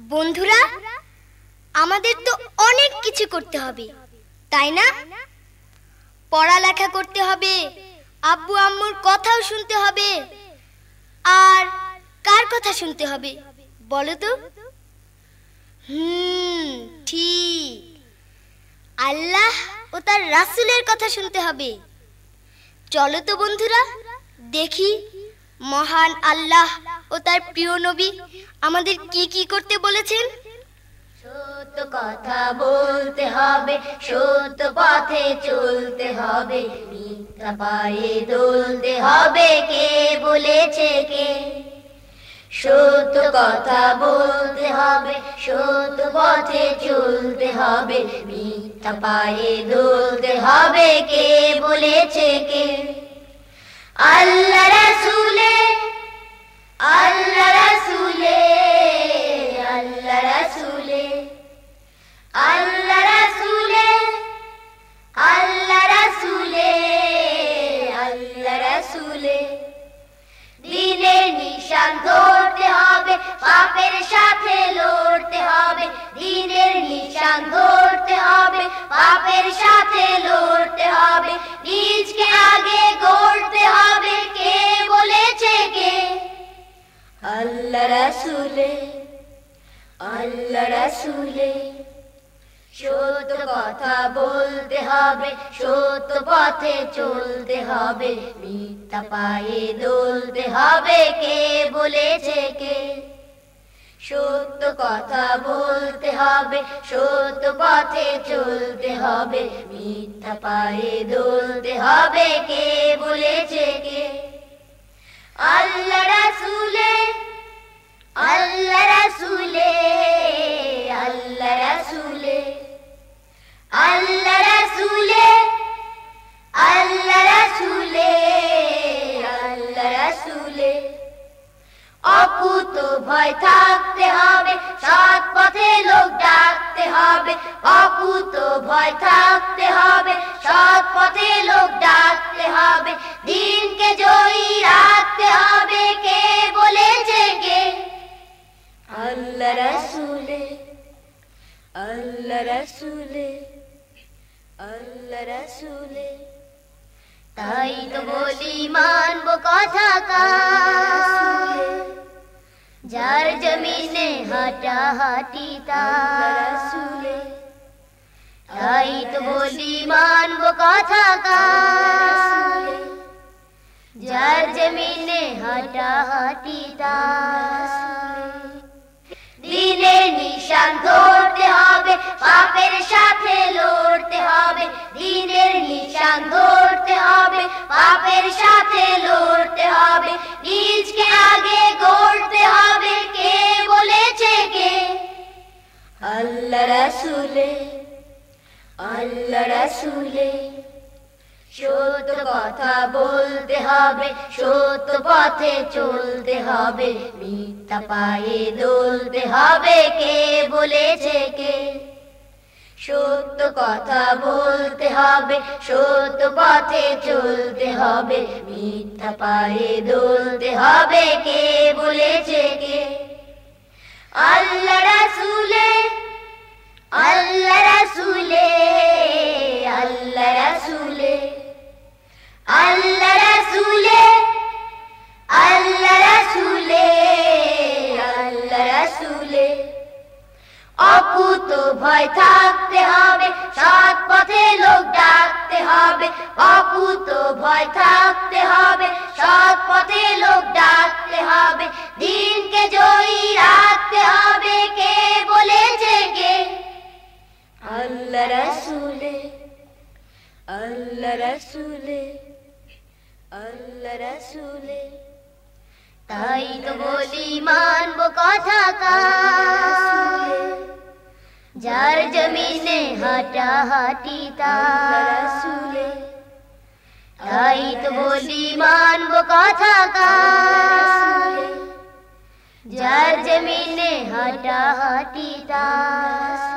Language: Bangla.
বন্ধুরা, আমাদের তো অনেক কিছু করতে হবে, তাই না? পড়ালেখা করতে হবে, আব্বু আম্মুর কথাও শুনতে হবে, আর কার কথা শুনতে হবে, বলো তো? হুম, ঠিক। আল্লাহ ও তার রাসূলের কথা শুনতে হবে। চলো তো বন্ধুরা, দেখি মহান আল্লাহ ও তার প্রিয় নবী, আমাদের কি কি করতে বলেছেন? সত্য কথা বলতে হবে, সত্য পথে চলতে হবে, মিথ্যা পায়ে দলতে হবে, কে বলেছে কে? সত্য কথা বলতে হবে, সত্য পথে চলতে হবে, মিথ্যা পায়ে দলতে হবে, কে বলেছে কে? আল্লাহ নিশান ধরতে হবে, পাপের সাথে লড়তে হবে, দিনের নিশান ধরতে হবে, পাপের সাথে লড়তে হবে, নিজকে আগে গড়তে হবে, কে বলেছে কে? আল্লাহ রাসুলে, আল্লাহ রাসূলে। সত্য কথা বলতে হবে, সত্য পথে চলতে হবে, মিথ্যা পায়ে দলতে হবে, কে বলেছে কে? সত্য কথা বলতে হবে, সত্য পথে চলতে হবে, মিথ্যা পায়ে দলতে হবে, কে বলেছে কে? আল্লাহ রাসূলে ভয় থাকতে হবে, সৎ পথে লোক ডাকতে হবে, অকুত ভয় থাকতে হবে, সৎ পথে লোক ডাকতে হবে, দিনকে জয়ী রাখতে হবে, কে বলেছে কে আল্লাহ রাসূলে আল্লাহ রাসূলে আল্লাহ রাসূলে, তাই তো বলি মানব কথা কার। যার জমিনে হাঁটা হাঁটি তার রাসূলে তাই তো বলি, মানব কথা যার জমিনে হাঁটা হাঁটি তার দিনে নিশান ধরতে হবে রাসূলে আল্লাহ রাসূলে। সত্য কথা বলতে হবে, সত্য পথে চলতে হবে, মিথ্যা পায়ে দলতে হবে কে বলেছে কে? সত্য কথা বলতে হবে, সত্য পথে চলতে হবে, মিথ্যা পায়ে দলতে হবে কে বলেছে কে? আল্লাহ রাসূলে আল্লাহ রাসূলে আল্লাহ রাসূলে আল্লাহ রাসূলে আল্লাহ রাসূলে আল্লাহ রাসূলে। অকুত ভয় থাকতে হবে, সৎ পথে লোক ডাকতে হবে। অকুত ভয় থাকতে রাসূলে আল্লাহ রাসূলে। তাই তো বলি মানব কথা যার জমিনে হাঁটা হাঁটি রাসূলে তাই তো বলি মানব কথা যার জমিনে হাঁটা হাঁটি তার।